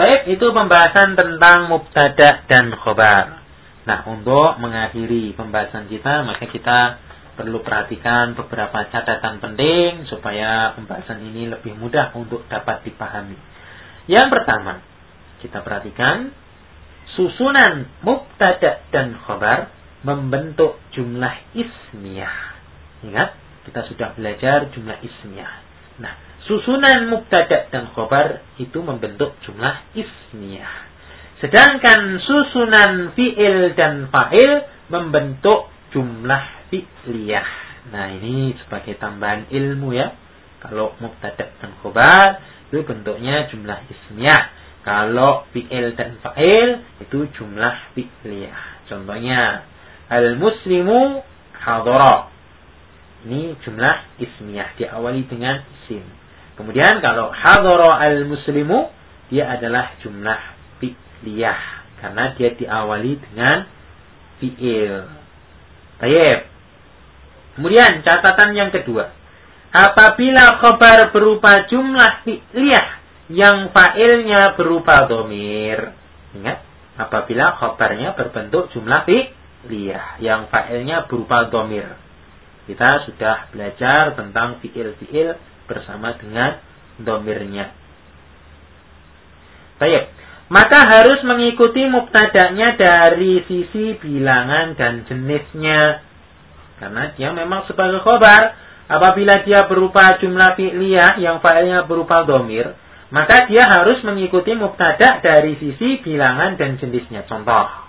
Baik, itu pembahasan tentang mubtada dan khobar. Nah, untuk mengakhiri pembahasan kita, maka kita perlu perhatikan beberapa catatan penting supaya pembahasan ini lebih mudah untuk dapat dipahami. Yang pertama, kita perhatikan susunan mubtada dan khobar membentuk jumlah ismiyah. Ingat, kita sudah belajar jumlah ismiyah. Nah, susunan mubtada dan khobar itu membentuk jumlah ismiyah. Sedangkan susunan fi'il dan fa'il membentuk jumlah fi'liyah. Nah, ini sebagai tambahan ilmu ya. Kalau mubtada dan khobar itu bentuknya jumlah ismiyah. Kalau fi'il dan fa'il itu jumlah fi'liyah. Contohnya, al-muslimu hadara. Ini jumlah ismiyah diawali dengan isim. Kemudian kalau hadara al-muslimu dia adalah jumlah fi'liyah karena dia diawali dengan fi'il. Baik. Kemudian catatan yang kedua. Apabila khobar berupa jumlah fi'liyah yang fa'ilnya berupa domir. Ingat, apabila khobarnya berbentuk jumlah fi'liyah yang fa'ilnya berupa domir. Kita sudah belajar tentang fi'il-fi'il bersama dengan domirnya. Baik. Maka harus mengikuti mubtada'nya dari sisi bilangan dan jenisnya. Karena dia memang sebagai khobar. Apabila dia berupa jumlah fi'liyah yang fa'ilnya berupa domir. Maka dia harus mengikuti mubtada' dari sisi bilangan dan jenisnya. Contoh.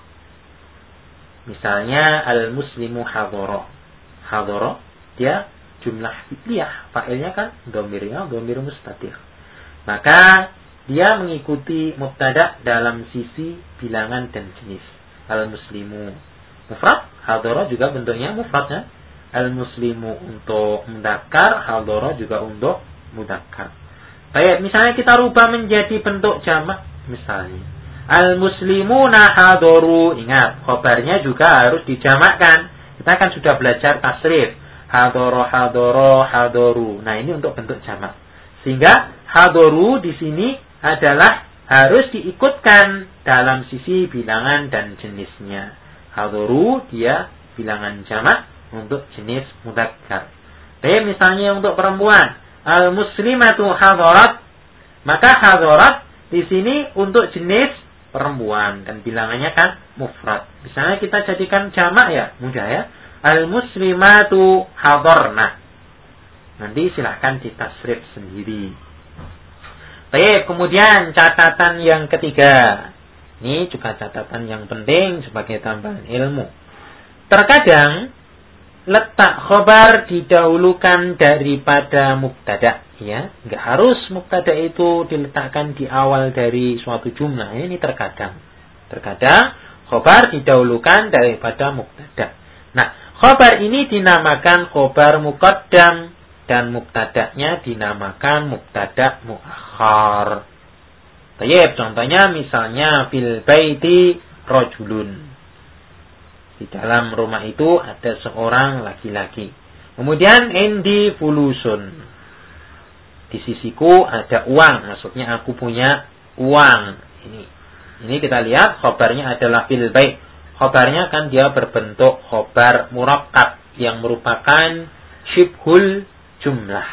Misalnya al-muslimu hadoro. Hadoro. Dia jumlah fi'liyah. Fa'ilnya kan domirnya domir mustatir. Maka dia mengikuti mubtada dalam sisi bilangan dan jenis. Al-muslimu mufrad, hadara juga bentuknya mufrad ya. Al-muslimu untuk mudakar, hadara juga untuk mudakar. Baik, misalnya kita rubah menjadi bentuk jamak misalnya. Al-muslimuna hadaru. Ingat, khobarnya juga harus dijamakkan. Kita kan sudah belajar tasrif hadoro hadoro hadoru. Nah ini untuk bentuk jamak. Sehingga hadoru di sini adalah harus diikutkan dalam sisi bilangan dan jenisnya. Hadoru dia bilangan jamak untuk jenis mudzakkar. Tapi misalnya untuk perempuan, al muslimatu hadorat, maka hadorat di sini untuk jenis perempuan dan bilangannya kan mufrad. Misalnya kita jadikan jamak ya, mudah ya Al-muslimatu hadarna. Nanti silahkan ditasrif sendiri. Baik, kemudian catatan yang ketiga. Ini juga catatan yang penting sebagai tambahan ilmu. Terkadang letak khobar didahulukan daripada mubtada ya nggak harus mubtada itu diletakkan di awal dari suatu jumlah ini terkadang terkadang khobar didahulukan daripada mubtada nah Khobar ini dinamakan khobar muqaddam dan muktadaknya dinamakan muktadak muakhar. Baik, contohnya misalnya fil baiti rojulun. Di dalam rumah itu ada seorang laki-laki. Kemudian endi fulusun. Di sisiku ada uang, maksudnya aku punya uang. Ini ini kita lihat khobarnya adalah fil bait khobarnya kan dia berbentuk khobar murakkab yang merupakan shibhul jumlah.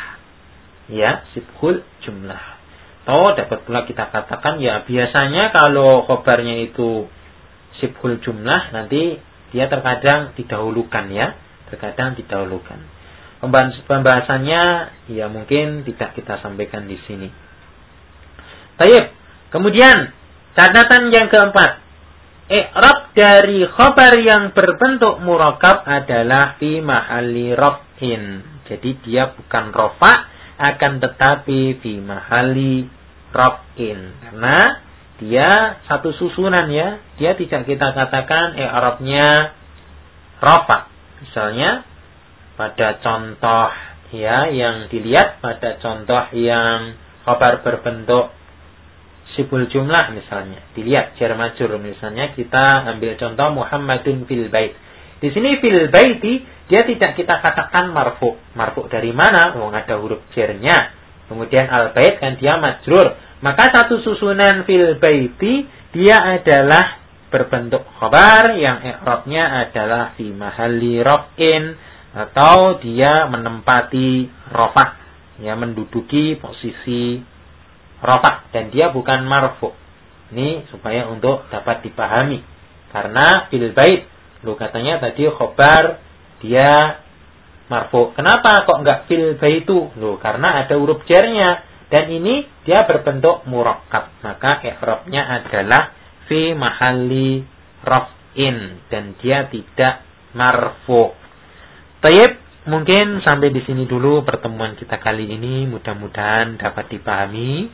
Ya, shibhul jumlah. Atau dapat pula kita katakan ya biasanya kalau khobarnya itu shibhul jumlah nanti dia terkadang didahulukan ya, terkadang didahulukan. Pembahasannya ya mungkin tidak kita sampaikan di sini. Baik. Kemudian catatan yang keempat, I'rab dari khobar yang berbentuk murakab adalah fi mahalli raf'in. Jadi dia bukan rofa, akan tetapi fi mahalli raf'in. Karena dia satu susunan ya. Dia tidak kita katakan i'rabnya rofa. Misalnya pada contoh ya yang dilihat pada contoh yang khobar berbentuk sibul jumlah misalnya. Dilihat jar majur misalnya kita ambil contoh Muhammadun fil bait. Di sini fil baiti dia tidak kita katakan marfu. Marfu dari mana? Oh, ada huruf jernya. Kemudian al-bait kan dia majrur. Maka satu susunan fil baiti dia adalah berbentuk khabar yang i'rabnya adalah fi mahalli raf'in atau dia menempati rafah ya menduduki posisi rafah dan dia bukan marfu. Ini supaya untuk dapat dipahami. Karena fil bait katanya tadi khabar dia marfu. Kenapa kok enggak fil baitu? Lu karena ada huruf jarnya dan ini dia berbentuk murakkab. Maka i'rabnya adalah fi mahalli raf'in dan dia tidak marfu. Tayyib, mungkin sampai di sini dulu pertemuan kita kali ini. Mudah-mudahan dapat dipahami.